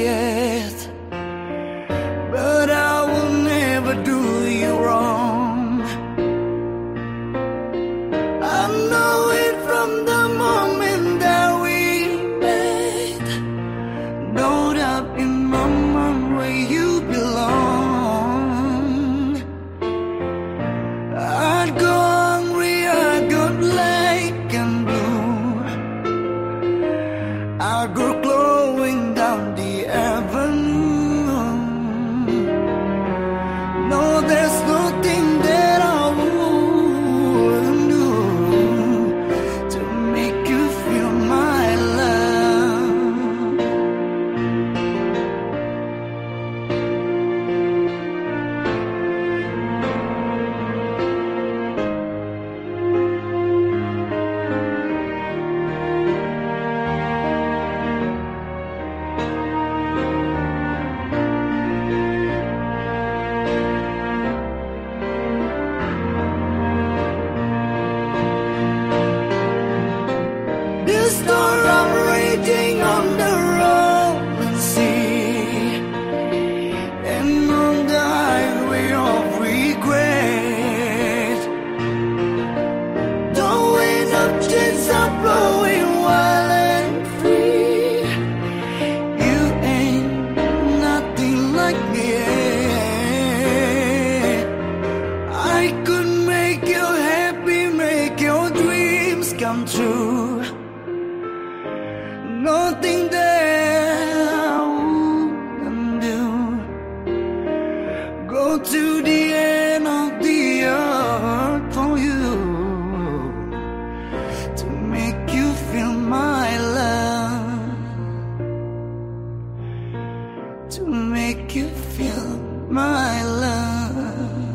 yet, Nothing that I wouldn't do. Go to the end of the earth for you to make you feel my love, to make you feel my love.